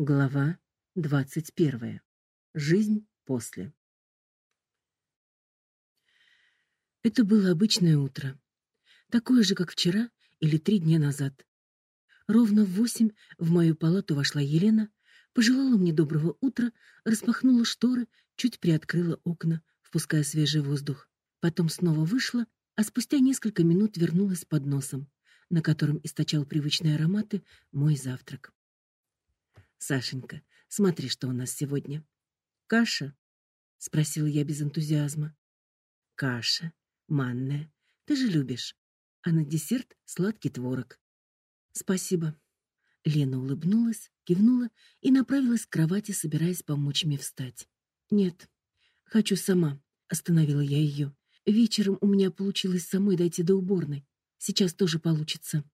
Глава двадцать первая. Жизнь после. Это было обычное утро, такое же, как вчера или три дня назад. Ровно в восемь в мою палату вошла Елена, пожелала мне доброго утра, распахнула шторы, чуть приоткрыла окна, впуская свежий воздух. Потом снова вышла, а спустя несколько минут вернулась с подносом, на котором источал привычные ароматы мой завтрак. Сашенька, смотри, что у нас сегодня. Каша? спросила я без энтузиазма. Каша, манная. Ты же любишь. А на десерт сладкий творог. Спасибо. Лена улыбнулась, кивнула и направилась к кровати, собираясь помочь мне встать. Нет, хочу сама, остановила я ее. Вечером у меня получилось самой дойти до уборной. Сейчас тоже получится.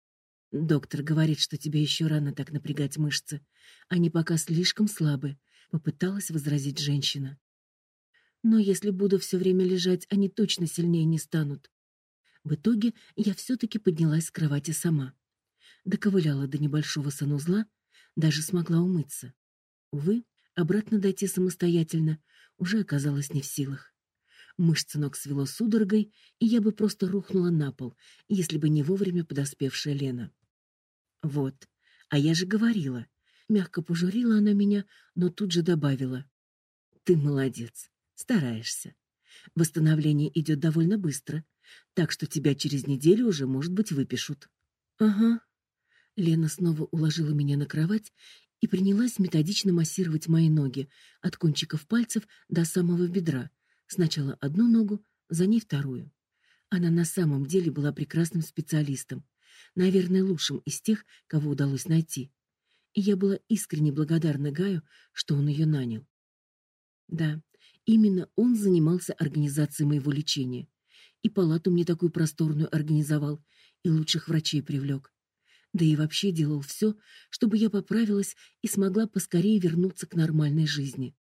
Доктор говорит, что тебе еще рано так напрягать мышцы. Они пока слишком слабы, попыталась возразить женщина. Но если буду все время лежать, они точно сильнее не станут. В итоге я все таки поднялась с кровати сама. Доковыляла до небольшого санузла, даже смогла умыться. Увы, обратно дойти самостоятельно уже оказалось не в силах. Мышцы ног свело судорогой, и я бы просто рухнула на пол, если бы не вовремя подоспевшая Лена. Вот. А я же говорила. Мягко пожурила она меня, но тут же добавила: "Ты молодец, стараешься. Восстановление идет довольно быстро, так что тебя через неделю уже, может быть, выпишут". Ага. Лена снова уложила меня на кровать и принялась методично массировать мои ноги от кончиков пальцев до самого бедра. Сначала одну ногу, за ней вторую. Она на самом деле была прекрасным специалистом наверное, лучшим из тех, кого удалось найти. И я была искренне благодарна Гаю, что он ее нанял. Да, именно он занимался организацией моего лечения. И палату мне такую просторную организовал, и лучших врачей привлек. Да и вообще делал все, чтобы я поправилась и смогла поскорее вернуться к нормальной жизни.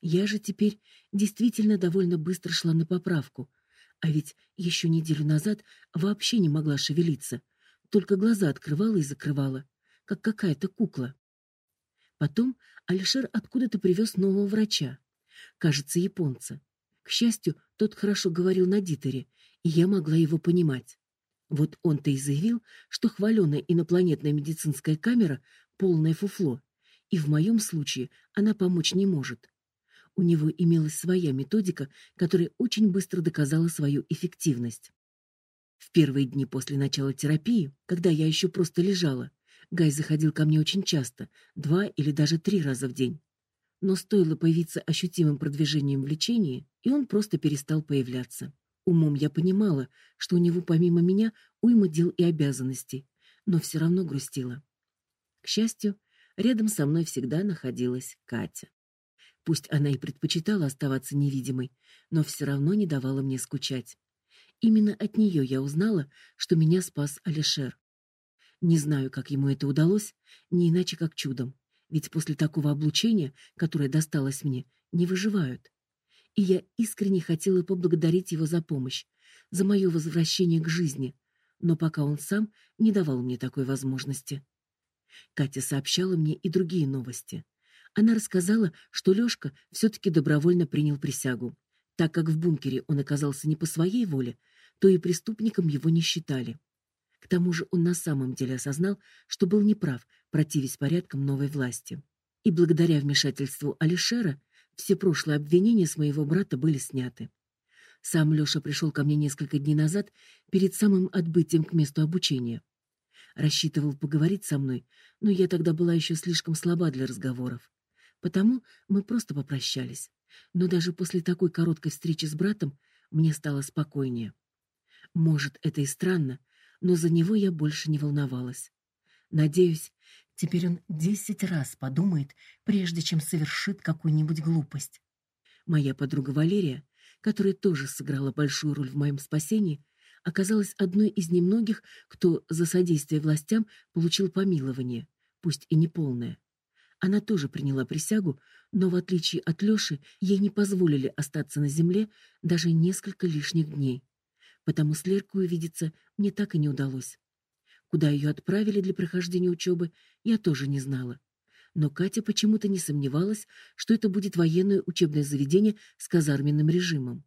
Я же теперь действительно довольно быстро шла на поправку, а ведь еще неделю назад вообще не могла шевелиться — только глаза открывала и закрывала, как какая-то кукла. Потом Алишер откуда-то привез нового врача, кажется, японца. К счастью, тот хорошо говорил на дитере, и я могла его понимать. Вот он-то и заявил, что хваленая инопланетная медицинская камера полное фуфло, и в моем случае она помочь не может. У него имелась своя методика, которая очень быстро доказала свою эффективность. В первые дни после начала терапии, когда я еще просто лежала, Гай заходил ко мне очень часто, два или даже три раза в день. Но стоило появиться ощутимым продвижением в лечении, и он просто перестал появляться. Умом я понимала, что у него помимо меня уйма дел и обязанностей, но все равно грустила. К счастью, рядом со мной всегда находилась Катя. Пусть она и предпочитала оставаться невидимой, но все равно не давала мне скучать. Именно от нее я узнала, что меня спас Алишер. Не знаю, как ему это удалось, не иначе как чудом, ведь после такого облучения, которое досталось мне, не выживают. И я искренне хотела поблагодарить его за помощь, за мое возвращение к жизни, но пока он сам не давал мне такой возможности. Катя сообщала мне и другие новости. Она рассказала, что Лёшка все таки добровольно принял присягу. Так как в бункере он оказался не по своей воле, то и преступником его не считали. К тому же он на самом деле осознал, что был неправ, противясь порядкам новой власти. И благодаря вмешательству Алишера все прошлые обвинения с моего брата были сняты. Сам Лёша пришел ко мне несколько дней назад, перед самым отбытием к месту обучения. Рассчитывал поговорить со мной, но я тогда была еще слишком слаба для разговоров. Потому мы просто попрощались. Но даже после такой короткой встречи с братом мне стало спокойнее. Может, это и странно, но за него я больше не волновалась. Надеюсь, теперь он десять раз подумает, прежде чем совершит какую-нибудь глупость. Моя подруга Валерия, которая тоже сыграла большую роль в моем спасении, оказалась одной из немногих, кто за содействие властям получил помилование, пусть и неполное. Она тоже приняла присягу, но в отличие от Лёши, ей не позволили остаться на земле даже несколько лишних дней потому с Леркой увидеться мне так и не удалось. Куда ее отправили для прохождения учебы, я тоже не знала. Но Катя почему-то не сомневалась, что это будет военное учебное заведение с казарменным режимом.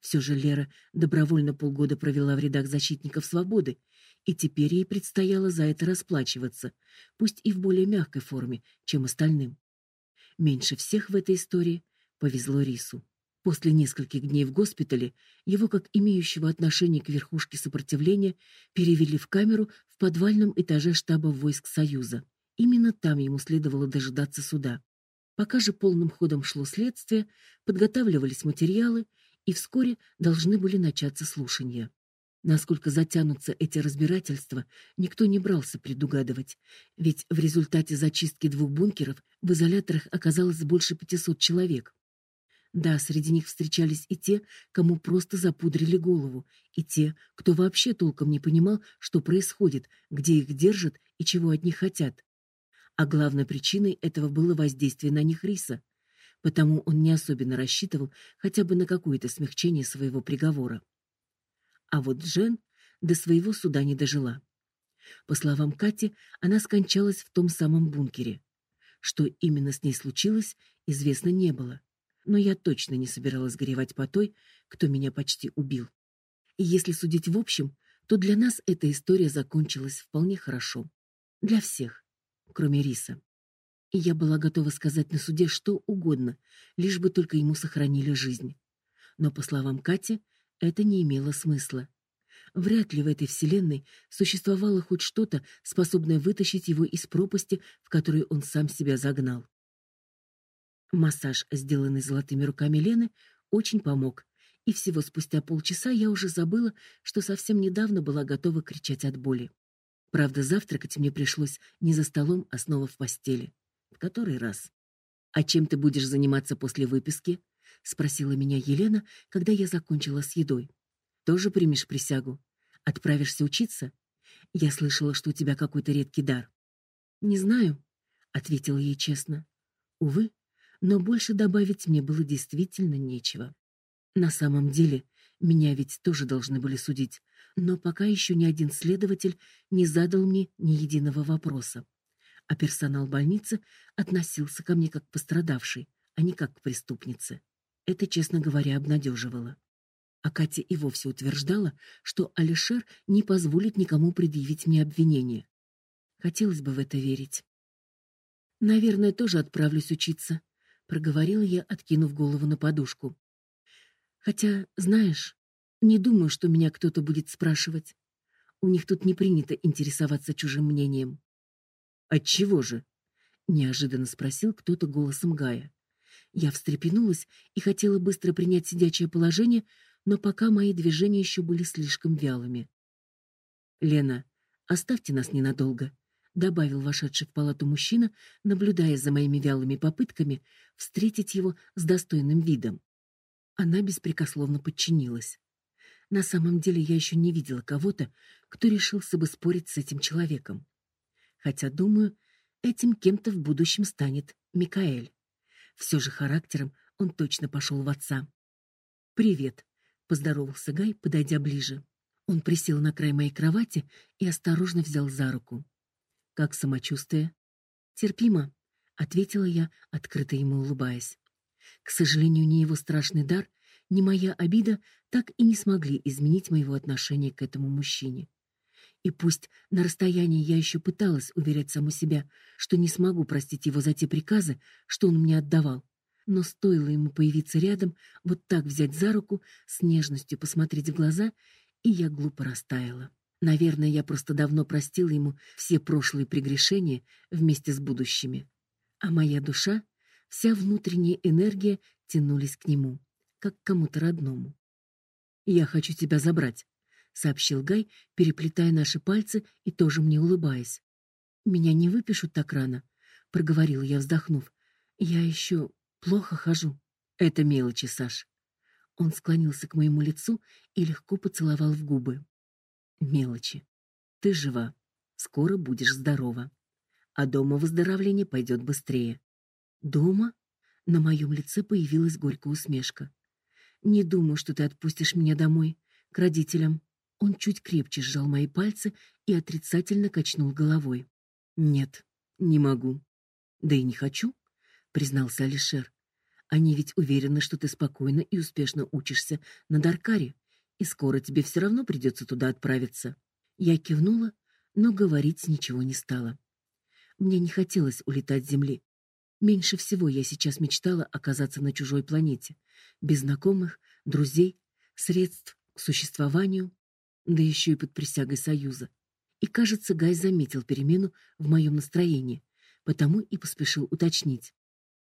Все же Лера добровольно полгода провела в рядах защитников свободы, и теперь ей предстояло за это расплачиваться, пусть и в более мягкой форме, чем остальным. Меньше всех в этой истории повезло Рису. После нескольких дней в госпитале его, как имеющего отношение к верхушке сопротивления, перевели в камеру в подвальном этаже штаба войск Союза. Именно там ему следовало дожидаться суда. Пока же полным ходом шло следствие, подготавливались материалы, и вскоре должны были начаться слушания. Насколько затянутся эти разбирательства, никто не брался предугадывать, ведь в результате зачистки двух бункеров в изоляторах оказалось больше 500 человек. Да, среди них встречались и те, кому просто запудрили голову, и те, кто вообще толком не понимал, что происходит, где их держат и чего от них хотят. А главной причиной этого было воздействие на них риса, потому он не особенно рассчитывал хотя бы на какое-то смягчение своего приговора. А вот Джен до своего суда не дожила. По словам Кати, она скончалась в том самом бункере. Что именно с ней случилось, известно не было но я точно не собиралась горевать по той, кто меня почти убил. И если судить в общем, то для нас эта история закончилась вполне хорошо. Для всех, кроме Риса. И я была готова сказать на суде что угодно, лишь бы только ему сохранили жизнь. Но, по словам Кати, это не имело смысла. Вряд ли в этой вселенной существовало хоть что-то, способное вытащить его из пропасти, в которую он сам себя загнал. Массаж, сделанный золотыми руками Лены, очень помог, и всего спустя полчаса я уже забыла, что совсем недавно была готова кричать от боли. Правда, завтракать мне пришлось не за столом, а снова в постели. В который раз. «А чем ты будешь заниматься после выписки?» — спросила меня Елена, когда я закончила с едой. «Тоже примешь присягу? Отправишься учиться? Я слышала, что у тебя какой-то редкий дар». «Не знаю», — ответила ей честно. «Увы, но больше добавить мне было действительно нечего. На самом деле, меня ведь тоже должны были судить, но пока еще ни один следователь не задал мне ни единого вопроса. А персонал больницы относился ко мне как к пострадавшей, а не как к преступнице. Это, честно говоря, обнадеживало. А Катя и вовсе утверждала, что Алишер не позволит никому предъявить мне обвинение. Хотелось бы в это верить. Наверное, тоже отправлюсь учиться, проговорила я, откинув голову на подушку. Хотя, знаешь, не думаю, что меня кто-то будет спрашивать. У них тут не принято интересоваться чужим мнением. От чего же? неожиданно спросил кто-то голосом Гая. Я встрепенулась и хотела быстро принять сидячее положение, но пока мои движения еще были слишком вялыми. Лена, оставьте нас ненадолго, добавил вошедший в палату мужчина, наблюдая за моими вялыми попытками встретить его с достойным видом. Она беспрекословно подчинилась. На самом деле я еще не видела кого-то, кто решился бы спорить с этим человеком. Хотя, думаю, этим кем-то в будущем станет Микаэль. Все же характером он точно пошел в отца. Привет, поздоровался Гай, подойдя ближе. Он присел на край моей кровати и осторожно взял за руку. Как самочувствие? Терпимо, ответила я, открыто ему улыбаясь. К сожалению, ни его страшный дар, ни моя обида так и не смогли изменить моего отношения к этому мужчине. И пусть на расстоянии я еще пыталась уверять саму себя, что не смогу простить его за те приказы, что он мне отдавал, но стоило ему появиться рядом, вот так взять за руку, с нежностью посмотреть в глаза, и я глупо растаяла. Наверное, я просто давно простила ему все прошлые прегрешения вместе с будущими. А моя душа, вся внутренняя энергия тянулись к нему, как к кому-то родному. «Я хочу тебя забрать», — сообщил Гай, переплетая наши пальцы и тоже мне улыбаясь. «Меня не выпишут так рано», — проговорила я, вздохнув. «Я еще плохо хожу». «Это мелочи, Саш». Он склонился к моему лицу и легко поцеловал в губы. Мелочи. Ты жива. Скоро будешь здорова. А дома выздоровление пойдет быстрее. Дома? На моем лице появилась горькая усмешка. Не думаю, что ты отпустишь меня домой к родителям. Он чуть крепче сжал мои пальцы и отрицательно качнул головой. Нет, не могу. Да и не хочу, признался Алишер. Они ведь уверены, что ты спокойно и успешно учишься на Даркаре, и скоро тебе все равно придется туда отправиться. Я кивнула, но говорить ничего не стала. Мне не хотелось улетать с земли. Меньше всего я сейчас мечтала оказаться на чужой планете, без знакомых, друзей, средств к существованию, да еще и под присягой союза. И, кажется, Гай заметил перемену в моем настроении, потому и поспешил уточнить.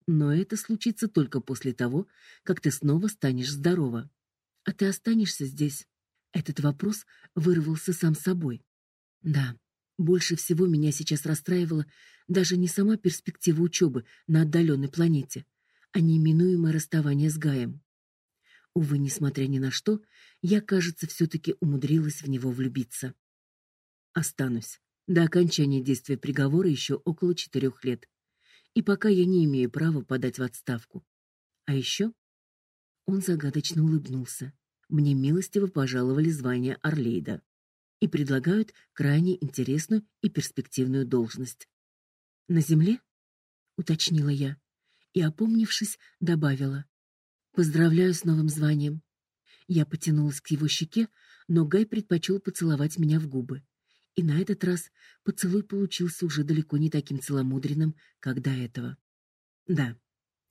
Но это случится только после того, как ты снова станешь здорова. А ты останешься здесь? Этот вопрос вырвался сам собой. Да, больше всего меня сейчас расстраивала даже не сама перспектива учебы на отдаленной планете, а неминуемое расставание с Гаем. Увы, несмотря ни на что, я, кажется, все таки умудрилась в него влюбиться. Останусь. До окончания действия приговора еще около четырех лет. И пока я не имею права подать в отставку. А еще он загадочно улыбнулся. Мне милостиво пожаловали звание Орлейда и предлагают крайне интересную и перспективную должность. На земле? уточнила я и, опомнившись, добавила: Поздравляю с новым званием. Я потянулась к его щеке, но Гай предпочел поцеловать меня в губы. И на этот раз поцелуй получился уже далеко не таким целомудренным, как до этого. Да,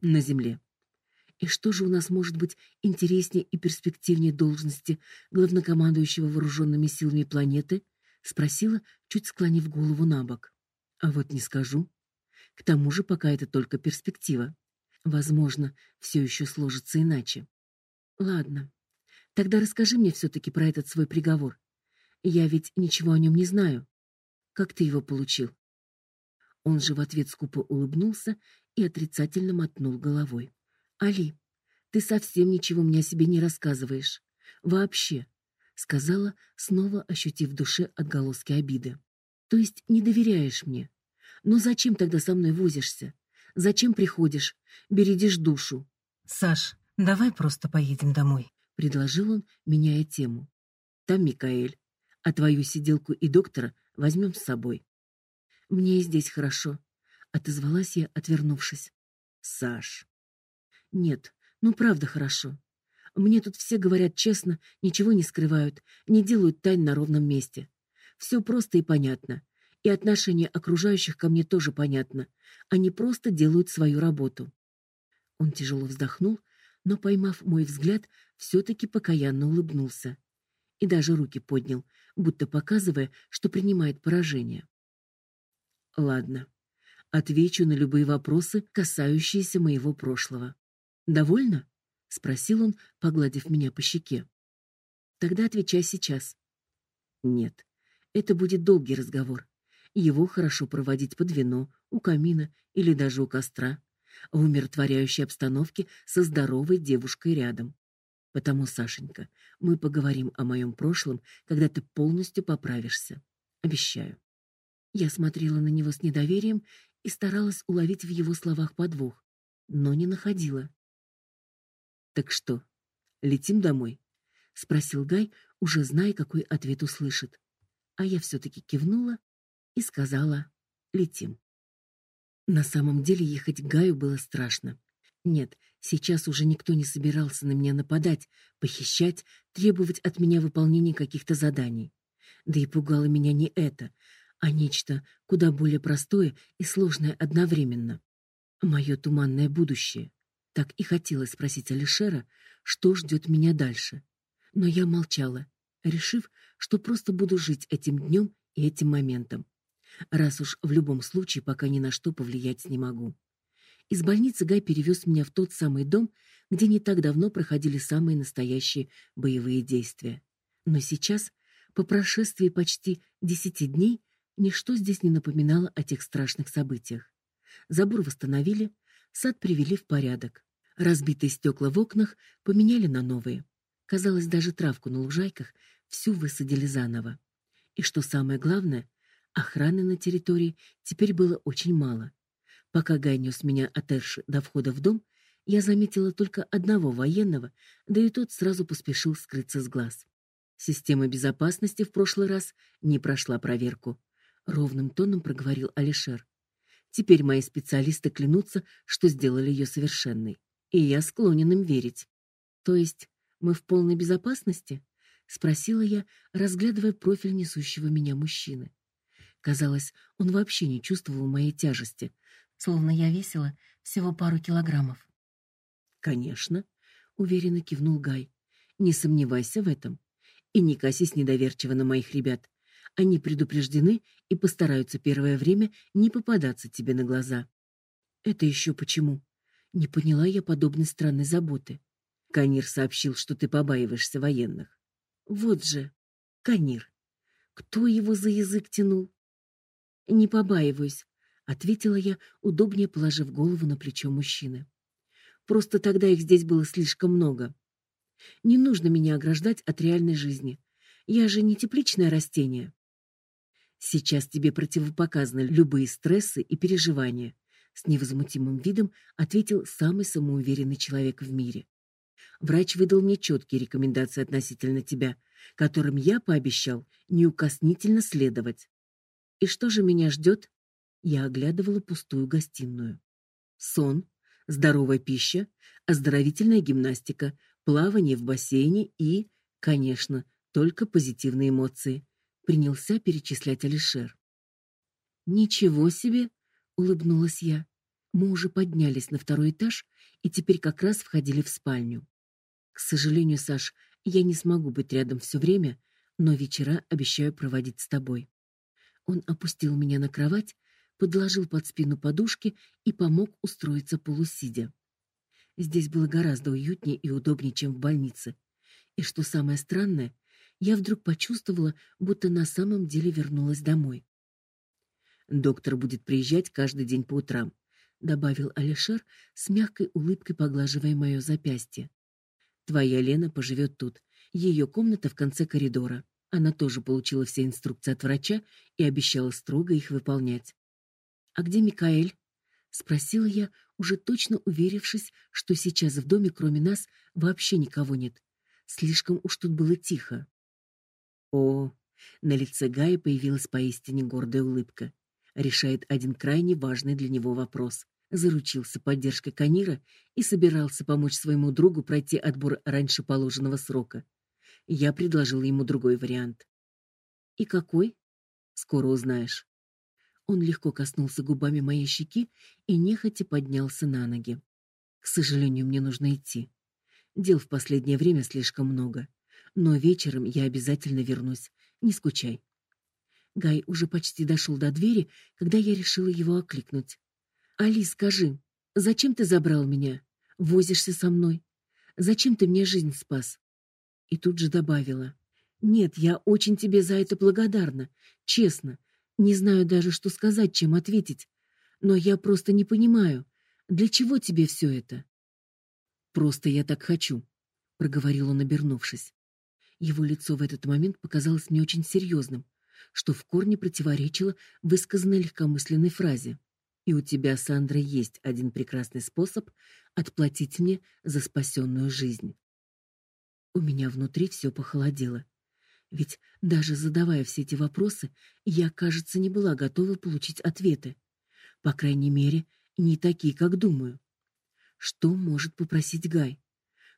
на земле. И что же у нас может быть интереснее и перспективнее должности главнокомандующего вооруженными силами планеты? спросила, чуть склонив голову набок. А вот не скажу. К тому же пока это только перспектива. Возможно, все еще сложится иначе. Ладно. Тогда расскажи мне все таки про этот свой приговор. Я ведь ничего о нем не знаю. Как ты его получил? Он же в ответ скупо улыбнулся и отрицательно мотнул головой. Али, ты совсем ничего мне о себе не рассказываешь. Вообще, сказала, снова ощутив в душе отголоски обиды. То есть не доверяешь мне. Но зачем тогда со мной возишься? Зачем приходишь? Бередишь душу. Саш, давай просто поедем домой, предложил он, меняя тему. Там Микаэль, а твою сиделку и доктора возьмем с собой. Мне и здесь хорошо, отозвалась я, отвернувшись. Саш. Нет, ну правда хорошо. Мне тут все говорят честно, ничего не скрывают, не делают тайн на ровном месте. Все просто и понятно и отношение окружающих ко мне тоже понятно. Они просто делают свою работу. Он тяжело вздохнул, но поймав мой взгляд, все таки покаянно улыбнулся и даже руки поднял, будто показывая, что принимает поражение. Ладно. Отвечу на любые вопросы, касающиеся моего прошлого. Довольно? спросил он, погладив меня по щеке. Тогда отвечай сейчас. Нет. Это будет долгий разговор. Его хорошо проводить под вино, у камина или даже у костра, в умиротворяющей обстановке со здоровой девушкой рядом. Потому, Сашенька, мы поговорим о моем прошлом, когда ты полностью поправишься. Обещаю. Я смотрела на него с недоверием и старалась уловить в его словах подвох, но не находила. Так что, летим домой? спросил Гай, уже зная, какой ответ услышит. А я все таки кивнула и сказала: "Летим". На самом деле ехать к Гаю было страшно. Нет, сейчас уже никто не собирался на меня нападать, похищать, требовать от меня выполнения каких-то заданий. Да и пугало меня не это, а нечто куда более простое и сложное одновременно. Мое туманное будущее. Так и хотелось спросить Алишера, что ждет меня дальше. Но я молчала, решив, что просто буду жить этим днем и этим моментом раз уж в любом случае пока ни на что повлиять не могу. Из больницы Гай перевез меня в тот самый дом, где не так давно проходили самые настоящие боевые действия. Но сейчас, по прошествии почти десяти дней, ничто здесь не напоминало о тех страшных событиях. Забор восстановили, сад привели в порядок. Разбитые стекла в окнах поменяли на новые. Казалось, даже травку на лужайках всю высадили заново. И что самое главное, Охраны на территории теперь было очень мало. Пока Гай нес меня от Эрши до входа в дом, я заметила только одного военного, да и тот сразу поспешил скрыться с глаз. Система безопасности в прошлый раз не прошла проверку, ровным тоном проговорил Алишер. Теперь мои специалисты клянутся, что сделали ее совершенной, и я склонен им верить. То есть мы в полной безопасности? спросила я, разглядывая профиль несущего меня мужчины. Казалось, он вообще не чувствовал моей тяжести, словно я весила всего пару килограммов. Конечно, уверенно кивнул Гай. Не сомневайся в этом. И не косись недоверчиво на моих ребят. Они предупреждены и постараются первое время не попадаться тебе на глаза. Это еще почему? Не поняла я подобной странной заботы. Канир сообщил, что ты побаиваешься военных. Вот же, Канир. Кто его за язык тянул? Не побаиваюсь, ответила я, удобнее положив голову на плечо мужчины. Просто тогда их здесь было слишком много. Не нужно меня ограждать от реальной жизни. Я же не тепличное растение. Сейчас тебе противопоказаны любые стрессы и переживания, с невозмутимым видом ответил самый самоуверенный человек в мире. Врач выдал мне четкие рекомендации относительно тебя, которым я пообещал неукоснительно следовать. И что же меня ждет? Я оглядывала пустую гостиную. Сон, здоровая пища, оздоровительная гимнастика, плавание в бассейне и, конечно, только позитивные эмоции принялся перечислять Алишер. Ничего себе, улыбнулась я. Мы уже поднялись на второй этаж и теперь как раз входили в спальню. К сожалению, Саш, я не смогу быть рядом все время, но вечера обещаю проводить с тобой. Он опустил меня на кровать, подложил под спину подушки и помог устроиться полусидя. Здесь было гораздо уютнее и удобнее, чем в больнице. И что самое странное, я вдруг почувствовала, будто на самом деле вернулась домой. Доктор будет приезжать каждый день по утрам, добавил Алишер с мягкой улыбкой поглаживая мое запястье. Твоя Лена поживет тут. Ее комната в конце коридора. Она тоже получила все инструкции от врача и обещала строго их выполнять. А где Микаэль? спросила я, уже точно уверившись, что сейчас в доме кроме нас вообще никого нет. Слишком уж тут было тихо. О, на лице Гая появилась поистине гордая улыбка. Решает один крайне важный для него вопрос. Заручился поддержкой Канира и собирался помочь своему другу пройти отбор раньше положенного срока. Я предложил ему другой вариант. И какой? Скоро узнаешь. Он легко коснулся губами моей щеки и нехотя поднялся на ноги. К сожалению, мне нужно идти. Дел в последнее время слишком много но вечером я обязательно вернусь. Не скучай. Гай уже почти дошел до двери, когда я решила его окликнуть. Али, скажи, зачем ты забрал меня? Возишься со мной? Зачем ты мне жизнь спас? И тут же добавила: Нет, я очень тебе за это благодарна, честно. Не знаю даже, что сказать, чем ответить. Но я просто не понимаю, для чего тебе все это? Просто я так хочу, проговорил он, обернувшись. Его лицо в этот момент показалось мне очень серьезным, что в корне противоречило высказанной легкомысленной фразе. И у тебя, Сандра, есть один прекрасный способ отплатить мне за спасенную жизнь. У меня внутри все похолодело. Ведь даже задавая все эти вопросы, я, кажется, не была готова получить ответы. По крайней мере, не такие, как думаю. Что может попросить Гай?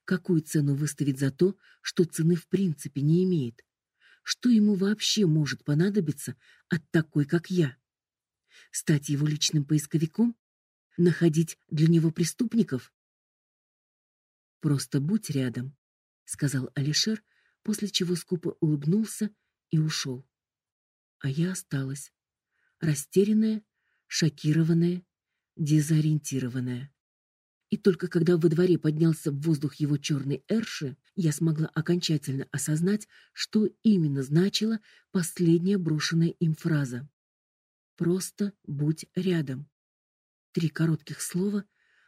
Какую цену выставить за то, что цены в принципе не имеет? Что ему вообще может понадобиться от такой, как я? Стать его личным поисковиком? Находить для него преступников? Просто будь рядом, сказал Алишер, после чего скупо улыбнулся и ушел. А я осталась, растерянная, шокированная, дезориентированная. И только когда во дворе поднялся в воздух его черный эрши, я смогла окончательно осознать, что именно значила последняя брошенная им фраза. Просто будь рядом. Три коротких слова,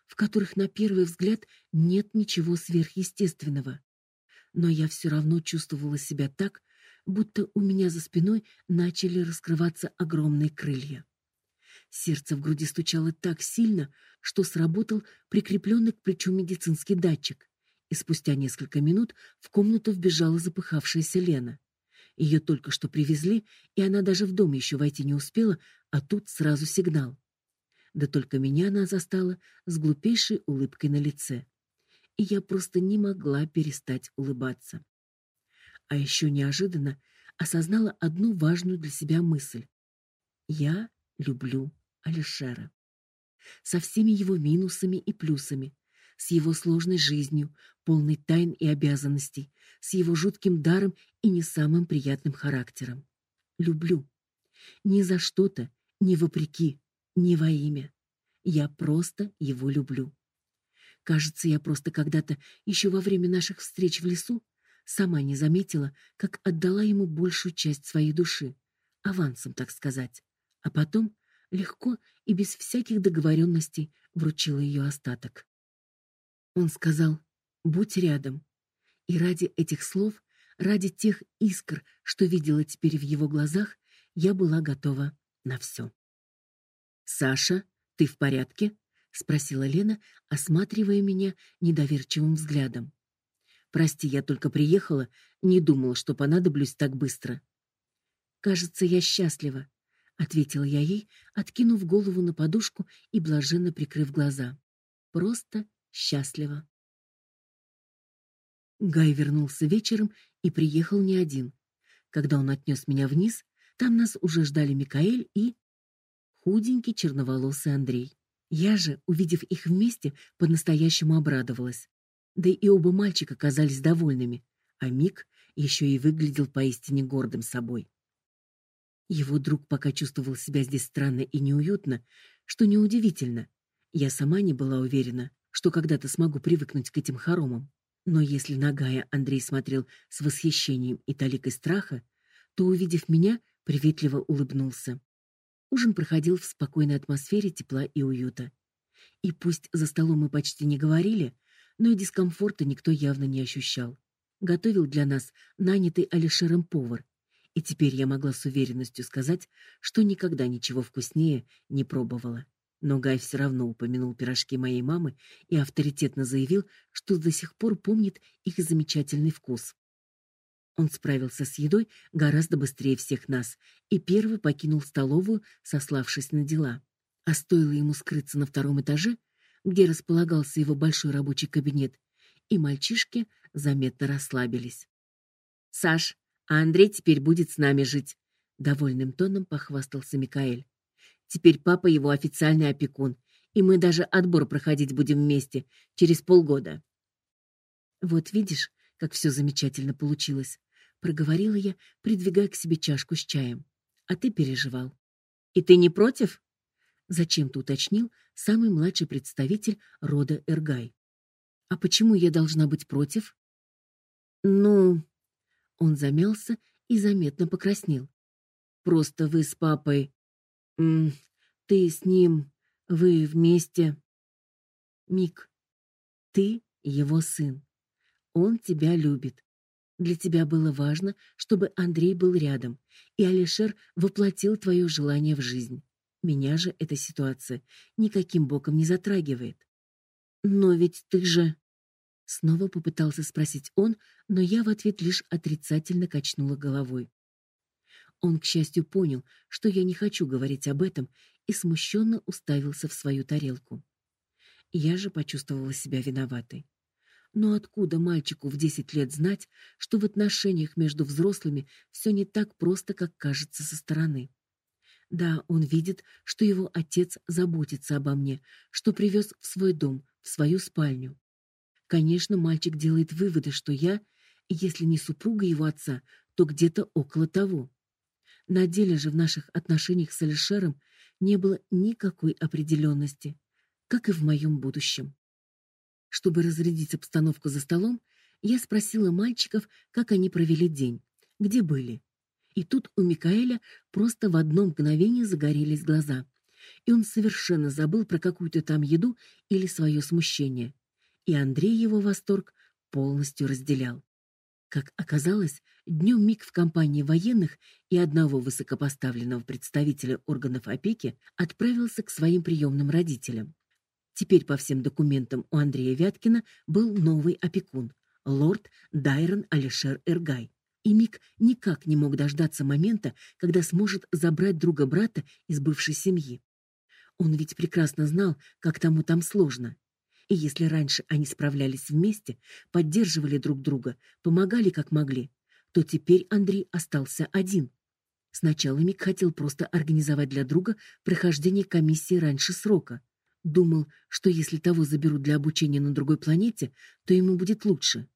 в которых на первый взгляд нет ничего сверхъестественного. Но я все равно чувствовала себя так, будто у меня за спиной начали раскрываться огромные крылья. Сердце в груди стучало так сильно, что сработал прикрепленный к плечу медицинский датчик. И спустя несколько минут в комнату вбежала запыхавшаяся Лена. Ее только что привезли, и она даже в дом еще войти не успела, а тут сразу сигнал. Да только меня она застала с глупейшей улыбкой на лице. И я просто не могла перестать улыбаться. А еще неожиданно осознала одну важную для себя мысль. Я люблю Алишера. Со всеми его минусами и плюсами, с его сложной жизнью, полной тайн и обязанностей, с его жутким даром и не самым приятным характером. Люблю. Не за что-то, не вопреки, не во имя. Я просто его люблю. Кажется, я просто когда-то еще во время наших встреч в лесу сама не заметила, как отдала ему большую часть своей души, авансом, так сказать, а потом легко и без всяких договоренностей вручила ее остаток. Он сказал: "Будь рядом". И ради этих слов, ради тех искр, что видела теперь в его глазах, я была готова на все. Саша, ты в порядке? спросила Лена, осматривая меня недоверчивым взглядом. Прости, я только приехала, не думала, что понадоблюсь так быстро. Кажется, я счастлива, ответила я ей, откинув голову на подушку и блаженно прикрыв глаза. Просто счастлива. Гай вернулся вечером и приехал не один. Когда он отнес меня вниз, там нас уже ждали Микаэль и худенький черноволосый Андрей. Я же, увидев их вместе, по-настоящему обрадовалась. Да и оба мальчика казались довольными, а Мик еще и выглядел поистине гордым собой. Его друг пока чувствовал себя здесь странно и неуютно, что неудивительно. Я сама не была уверена, что когда-то смогу привыкнуть к этим хоромам. Но если на Гая Андрей смотрел с восхищением и толикой страха, то, увидев меня, приветливо улыбнулся. Ужин проходил в спокойной атмосфере тепла и уюта. И пусть за столом мы почти не говорили, но и дискомфорта никто явно не ощущал. Готовил для нас нанятый Алишером повар, и теперь я могла с уверенностью сказать, что никогда ничего вкуснее не пробовала. Но Гай все равно упомянул пирожки моей мамы и авторитетно заявил, что до сих пор помнит их замечательный вкус. Он справился с едой гораздо быстрее всех нас и первый покинул столовую, сославшись на дела. А стоило ему скрыться на втором этаже, где располагался его большой рабочий кабинет, и мальчишки заметно расслабились. Саш, а Андрей теперь будет с нами жить, довольным тоном похвастался Микаэль. Теперь папа его официальный опекун, и мы даже отбор проходить будем вместе через полгода. Вот видишь, как все замечательно получилось, проговорила я, придвигая к себе чашку с чаем. А ты переживал. И ты не против? Зачем-то уточнил самый младший представитель рода Эргай. А почему я должна быть против? Ну, он замялся и заметно покраснел. Просто вы с папой М ты с ним, вы вместе. Мик, ты его сын. Он тебя любит. Для тебя было важно, чтобы Андрей был рядом, и Алишер воплотил твое желание в жизнь. Меня же эта ситуация никаким боком не затрагивает. Но ведь ты же снова попытался спросить он, но я в ответ лишь отрицательно качнула головой. Он, к счастью, понял, что я не хочу говорить об этом, и смущенно уставился в свою тарелку. Я же почувствовала себя виноватой. Но откуда мальчику в десять лет знать, что в отношениях между взрослыми все не так просто, как кажется со стороны? Да, он видит, что его отец заботится обо мне, что привез в свой дом, в свою спальню. Конечно, мальчик делает выводы, что я, если не супруга его отца, то где-то около того. На деле же в наших отношениях с Алишером не было никакой определенности, как и в моем будущем. Чтобы разрядить обстановку за столом, я спросила мальчиков, как они провели день, где были. И тут у Микаэля просто в одно мгновение загорелись глаза, и он совершенно забыл про какую-то там еду или свое смущение. И Андрей его восторг полностью разделял. Как оказалось, днем Мик в компании военных и одного высокопоставленного представителя органов опеки отправился к своим приемным родителям. Теперь по всем документам у Андрея Вяткина был новый опекун лорд Дайрон Алишер Эргай. И Мик никак не мог дождаться момента, когда сможет забрать друга брата из бывшей семьи. Он ведь прекрасно знал, как тому там сложно. И если раньше они справлялись вместе, поддерживали друг друга, помогали как могли, то теперь Андрей остался один. Сначала Мик хотел просто организовать для друга прохождение комиссии раньше срока. Думал, что если того заберут для обучения на другой планете, то ему будет лучше.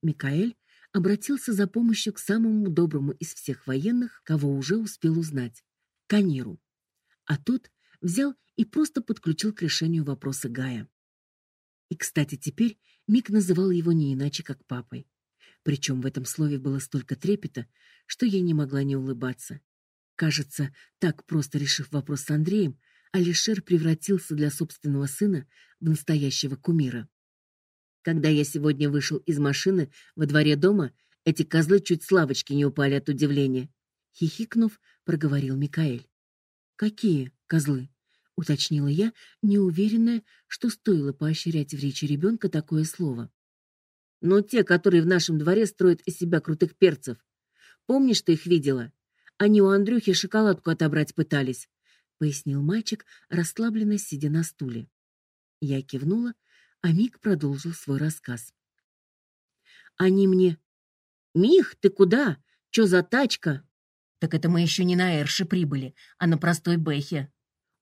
Микаэль обратился за помощью к самому доброму из всех военных, кого уже успел узнать Каниру. А тот взял и просто подключил к решению вопроса Гая. И, кстати, теперь Мик называл его не иначе, как папой. Причем в этом слове было столько трепета, что я не могла не улыбаться. Кажется, так просто решив вопрос с Андреем, Алишер превратился для собственного сына в настоящего кумира. Когда я сегодня вышел из машины во дворе дома, эти козлы чуть с лавочки не упали от удивления. Хихикнув, проговорил Микаэль. Какие козлы? Уточнила я, неуверенная, что стоило поощрять в речи ребенка такое слово. Но те, которые в нашем дворе строят из себя крутых перцев. Помнишь, ты их видела? Они у Андрюхи шоколадку отобрать пытались, пояснил мальчик, расслабленно сидя на стуле. Я кивнула, а Мик продолжил свой рассказ. Они мне: "Мих, ты куда? Что за тачка?" Так это мы еще не на Эрше прибыли, а на простой Бэхе.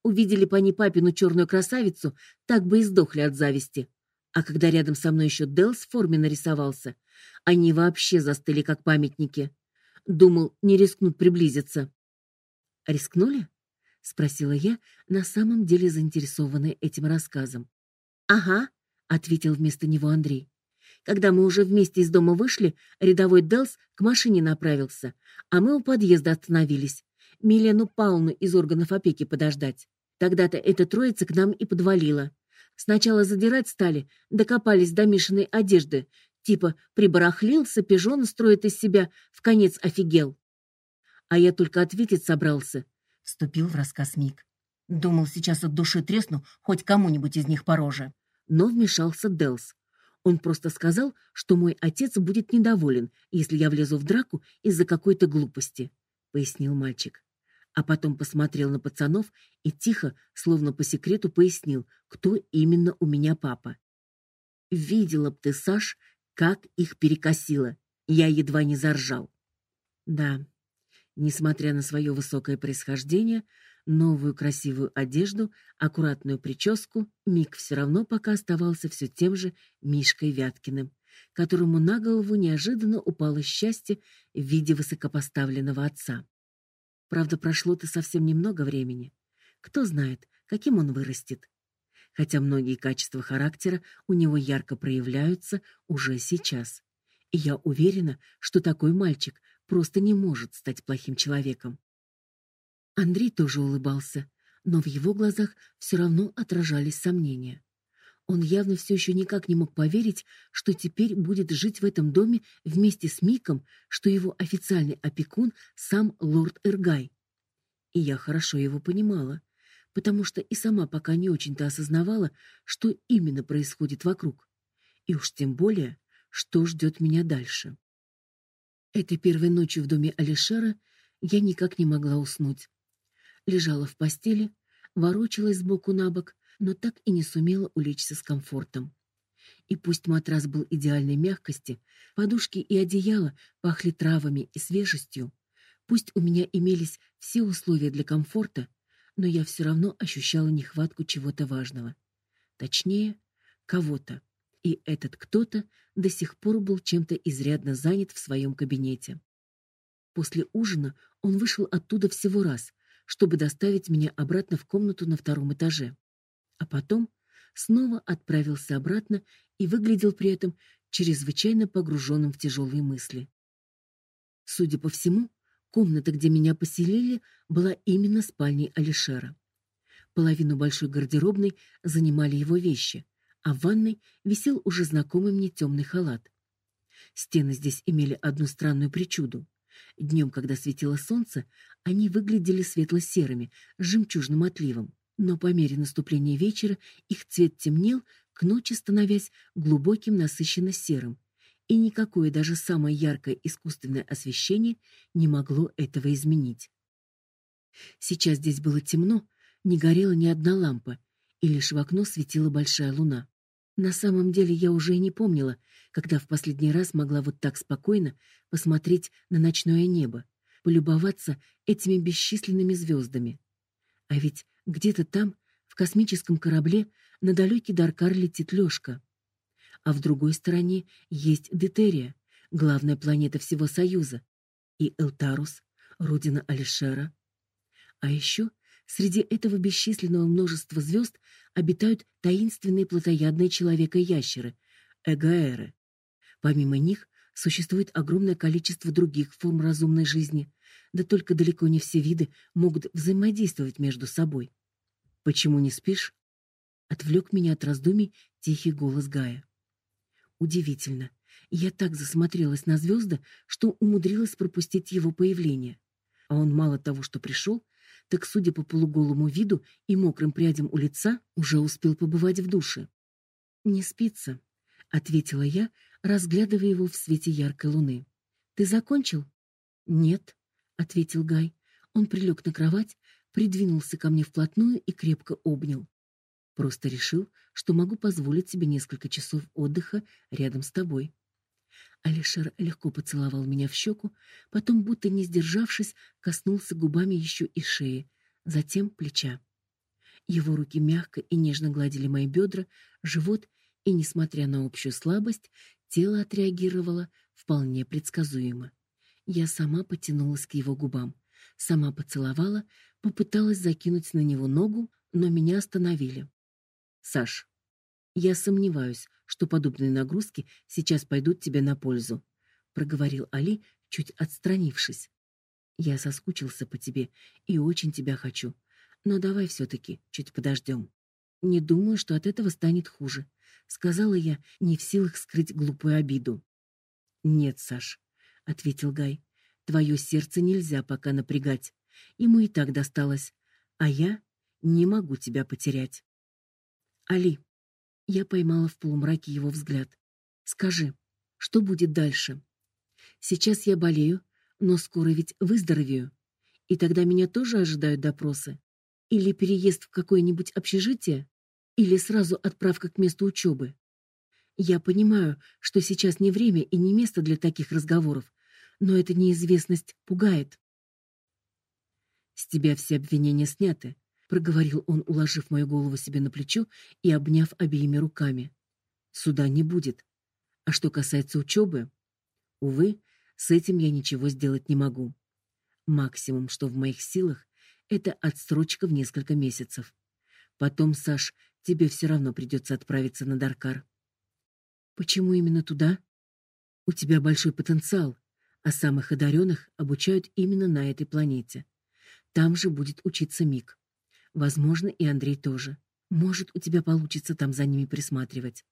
Увидели ней папину черную красавицу, так бы и сдохли от зависти. А когда рядом со мной еще Делс в форме нарисовался, они вообще застыли как памятники. Думал, не рискнут приблизиться. Рискнули? спросила я, на самом деле заинтересованная этим рассказом. Ага, ответил вместо него Андрей. Когда мы уже вместе из дома вышли, рядовой Делс к машине направился, а мы у подъезда остановились. Милену Пауну из органов опеки подождать. Тогда-то эта троица к нам и подвалила. Сначала задирать стали, докопались до Мишиной одежды, типа прибарахлился, пижон строит из себя, в конец офигел. А я только ответить собрался. Вступил в рассказ Мик. Думал, сейчас от души тресну хоть кому-нибудь из них по роже. Но вмешался Делс. Он просто сказал, что мой отец будет недоволен, если я влезу в драку из-за какой-то глупости, пояснил мальчик а потом посмотрел на пацанов и тихо, словно по секрету пояснил, кто именно у меня папа. Видела б ты, Саш, как их перекосило. Я едва не заржал. Да. Несмотря на свое высокое происхождение, новую красивую одежду, аккуратную прическу, Мик все равно пока оставался все тем же Мишкой Вяткиным, которому на голову неожиданно упало счастье в виде высокопоставленного отца. Правда, прошло-то совсем немного времени. Кто знает, каким он вырастет. Хотя многие качества характера у него ярко проявляются уже сейчас. И я уверена, что такой мальчик просто не может стать плохим человеком. Андрей тоже улыбался, но в его глазах все равно отражались сомнения. Он явно все еще никак не мог поверить, что теперь будет жить в этом доме вместе с Миком, что его официальный опекун сам лорд Эргай. И я хорошо его понимала, потому что и сама пока не очень-то осознавала, что именно происходит вокруг. И уж тем более, что ждет меня дальше. Этой первой ночью в доме Алишера я никак не могла уснуть. Лежала в постели, ворочалась сбоку на бок, но так и не сумела улечься с комфортом. И пусть матрас был идеальной мягкости, подушки и одеяло пахли травами и свежестью, пусть у меня имелись все условия для комфорта, но я все равно ощущала нехватку чего-то важного. Точнее, кого-то. И этот кто-то до сих пор был чем-то изрядно занят в своем кабинете. После ужина он вышел оттуда всего раз, чтобы доставить меня обратно в комнату на втором этаже а потом снова отправился обратно и выглядел при этом чрезвычайно погруженным в тяжелые мысли. Судя по всему, комната, где меня поселили, была именно спальней Алишера. Половину большой гардеробной занимали его вещи, а в ванной висел уже знакомый мне темный халат. Стены здесь имели одну странную причуду. Днем, когда светило солнце, они выглядели светло-серыми, жемчужным отливом но по мере наступления вечера их цвет темнел, к ночи становясь глубоким насыщенно серым, и никакое даже самое яркое искусственное освещение не могло этого изменить. Сейчас здесь было темно, Не горела ни одна лампа, и лишь в окно светила большая луна. На самом деле я уже и не помнила, когда в последний раз могла вот так спокойно посмотреть на ночное небо, полюбоваться этими бесчисленными звездами. А ведь где-то там, в космическом корабле, на далекий Даркар летит Лёшка. А в другой стороне есть Детерия, главная планета всего Союза, и Элтарус, родина Алишера. А еще среди этого бесчисленного множества звезд обитают таинственные плотоядные человека-ящеры эгаэры. Помимо них существует огромное количество других форм разумной жизни, да только далеко не все виды могут взаимодействовать между собой. Почему не спишь? Отвлек меня от раздумий тихий голос Гая. Удивительно. Я так засмотрелась на звезды, что умудрилась пропустить его появление. А он мало того, что пришел, так, судя по полуголому виду и мокрым прядям у лица, уже успел побывать в душе. «Не спится», — ответила я, разглядывая его в свете яркой луны. «Ты закончил?» «Нет», — ответил Гай. Он прилег на кровать, придвинулся ко мне вплотную и крепко обнял. Просто решил, что могу позволить себе несколько часов отдыха рядом с тобой. Алишер легко поцеловал меня в щеку, потом, будто не сдержавшись, коснулся губами еще и шеи, затем плеча. Его руки мягко и нежно гладили мои бедра, живот, и, несмотря на общую слабость, тело отреагировало вполне предсказуемо. Я сама потянулась к его губам, сама поцеловала, попыталась закинуть на него ногу, но меня остановили. Саш, я сомневаюсь, что подобные нагрузки сейчас пойдут тебе на пользу, проговорил Али, чуть отстранившись. Я соскучился по тебе и очень тебя хочу. Но давай все таки чуть подождем. Не думаю, что от этого станет хуже, сказала я, не в силах скрыть глупую обиду. Нет, Саш, ответил Гай. Твое сердце нельзя пока напрягать. Ему и так досталось, а я не могу тебя потерять. Али, я поймала в полумраке его взгляд. Скажи, что будет дальше? Сейчас я болею, но скоро ведь выздоровею. И тогда меня тоже ожидают допросы. Или переезд в какое-нибудь общежитие, или сразу отправка к месту учебы. Я понимаю, что сейчас не время и не место для таких разговоров, но эта неизвестность пугает. С тебя все обвинения сняты, проговорил он, уложив мою голову себе на плечо и обняв обеими руками. Суда не будет. А что касается учебы, увы, с этим я ничего сделать не могу. Максимум, что в моих силах, это отсрочка в несколько месяцев. Потом, Саш, тебе все равно придется отправиться на Даркар. Почему именно туда? У тебя большой потенциал, а самых одаренных обучают именно на этой планете. Там же будет учиться Мик. Возможно, и Андрей тоже. Может, у тебя получится там за ними присматривать.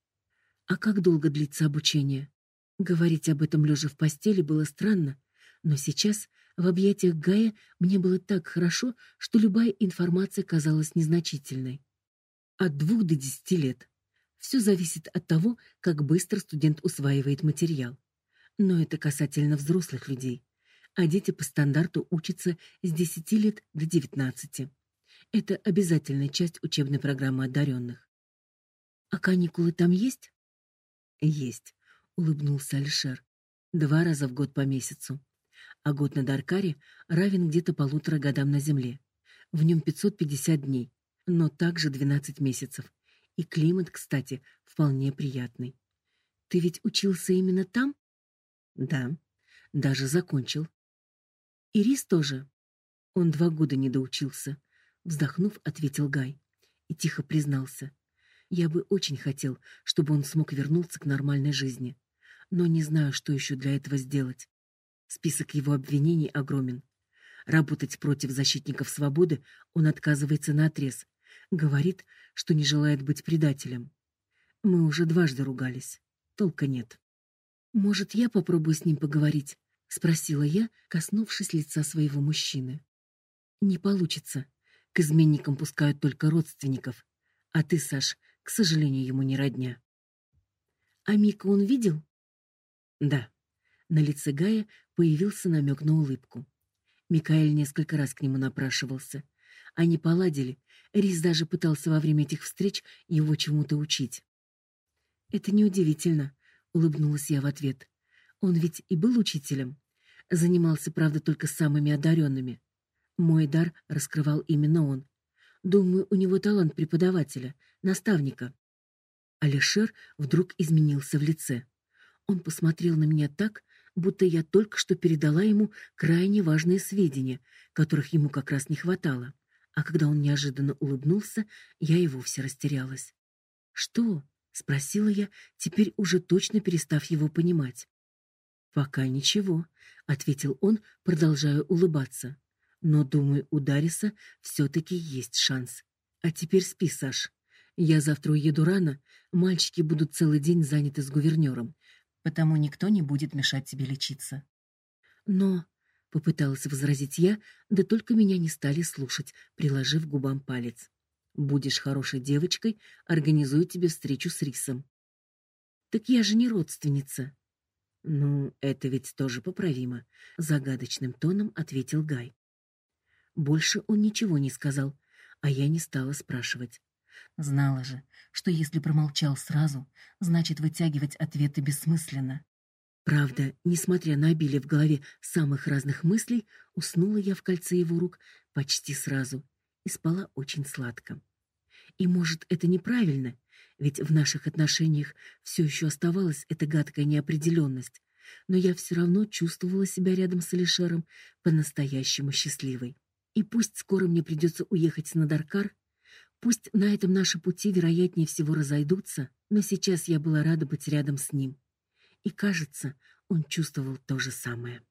А как долго длится обучение? Говорить об этом лежа в постели было странно, но сейчас в объятиях Гая мне было так хорошо, что любая информация казалась незначительной. От двух до десяти лет. Все зависит от того, как быстро студент усваивает материал. Но это касательно взрослых людей. А дети по стандарту учатся с 10 лет до 19. Это обязательная часть учебной программы одаренных. А каникулы там есть? Есть, улыбнулся Алишер. Два раза в год по месяцу. А год на Даркаре равен где-то полутора годам на Земле. В нем 550 дней, но также 12 месяцев. И климат, кстати, вполне приятный. Ты ведь учился именно там? Да, даже закончил. Ирис тоже. Он два года не доучился, вздохнув, ответил Гай и тихо признался: "Я бы очень хотел, чтобы он смог вернуться к нормальной жизни, но не знаю, что еще для этого сделать. Список его обвинений огромен. Работать против защитников свободы он отказывается наотрез, говорит, что не желает быть предателем. Мы уже дважды ругались. Толка нет. Может, я попробую с ним поговорить, спросила я, коснувшись лица своего мужчины. Не получится. К изменникам пускают только родственников. А ты, Саш, к сожалению, ему не родня. А Мика он видел? Да. На лице Гая появился намек на улыбку. Микаэль несколько раз к нему напрашивался. Они поладили. Рис даже пытался во время этих встреч его чему-то учить. Это неудивительно, улыбнулась я в ответ. Он ведь и был учителем. Занимался, правда, только самыми одаренными. Мой дар раскрывал именно он. Думаю, у него талант преподавателя, наставника. Алишер вдруг изменился в лице. Он посмотрел на меня так, будто я только что передала ему крайне важные сведения, которых ему как раз не хватало. А когда он неожиданно улыбнулся, я и вовсе растерялась. "Что?" Спросила я, теперь уже точно перестав его понимать. "Пока ничего", ответил он, продолжая улыбаться. "Но думаю, у Дариса все таки есть шанс. А теперь спи, Саш. Я завтра уеду рано, мальчики будут целый день заняты с гувернёром, потому никто не будет мешать тебе лечиться". Но попыталась возразить я, да только меня не стали слушать, приложив губам палец. Будешь хорошей девочкой, организую тебе встречу с Рисом. Так я же не родственница. Ну, это ведь тоже поправимо, загадочным тоном ответил Гай. Больше он ничего не сказал, а я не стала спрашивать. Знала же, что если промолчал сразу, значит вытягивать ответы бессмысленно. Правда, несмотря на обилие в голове самых разных мыслей, уснула я в кольце его рук почти сразу и спала очень сладко. И может, это неправильно, ведь в наших отношениях все еще оставалась эта гадкая неопределенность, но я все равно чувствовала себя рядом с Алишером по-настоящему счастливой. И пусть скоро мне придется уехать на Даркар, пусть на этом наши пути вероятнее всего разойдутся, но сейчас я была рада быть рядом с ним и, кажется, он чувствовал то же самое.